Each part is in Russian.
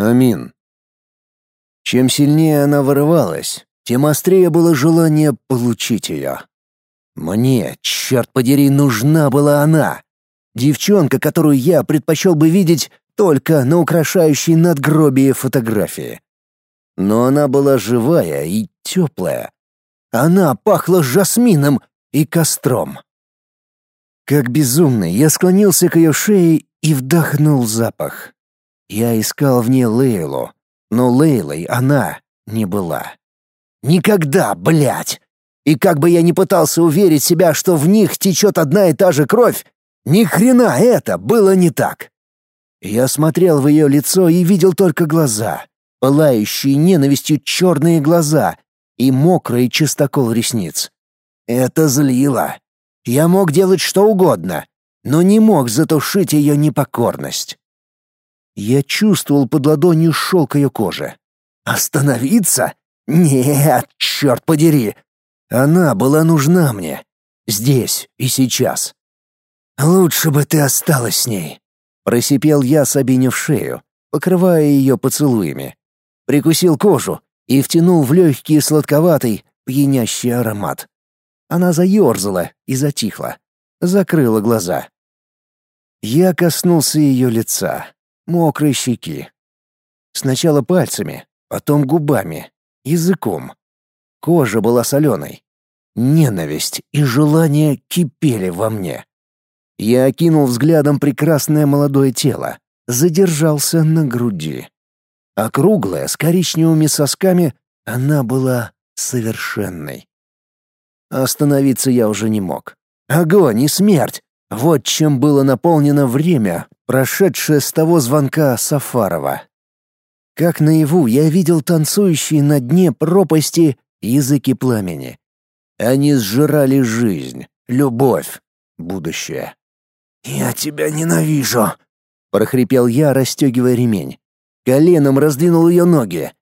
Амин. Чем сильнее она вырывалась, тем острее было желание получить ее. Мне, черт подери, нужна была она. Девчонка, которую я предпочел бы видеть только на украшающей надгробие фотографии. Но она была живая и теплая. Она пахла жасмином и костром. Как безумный, я склонился к ее шее и вдохнул запах. Я искал в ней Лейлу, но Лейлой она не была. Никогда, блядь! И как бы я ни пытался уверить себя, что в них течет одна и та же кровь, ни хрена это было не так. Я смотрел в ее лицо и видел только глаза, пылающие ненавистью черные глаза и мокрый чистокол ресниц. Это злило. Я мог делать что угодно, но не мог затушить ее непокорность. Я чувствовал под ладонью шелк ее кожи. Остановиться? Нет, черт подери! Она была нужна мне. Здесь и сейчас. «Лучше бы ты осталась с ней», — просипел я Сабине в шею, покрывая ее поцелуями. Прикусил кожу и втянул в легкий сладковатый, пьянящий аромат. Она заерзала и затихла, закрыла глаза. Я коснулся ее лица, мокрой щеки. Сначала пальцами, потом губами, языком. Кожа была соленой. Ненависть и желание кипели во мне. Я окинул взглядом прекрасное молодое тело, задержался на груди. Округлая, с коричневыми сосками, она была совершенной. Остановиться я уже не мог. Огонь и смерть — вот чем было наполнено время, прошедшее с того звонка Сафарова. Как наяву я видел танцующие на дне пропасти языки пламени. Они сжирали жизнь, любовь, будущее. «Я тебя ненавижу!» — прохрипел я, расстегивая ремень. Коленом раздвинул ее ноги.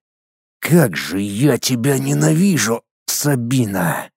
«Как же я тебя ненавижу, Сабина!»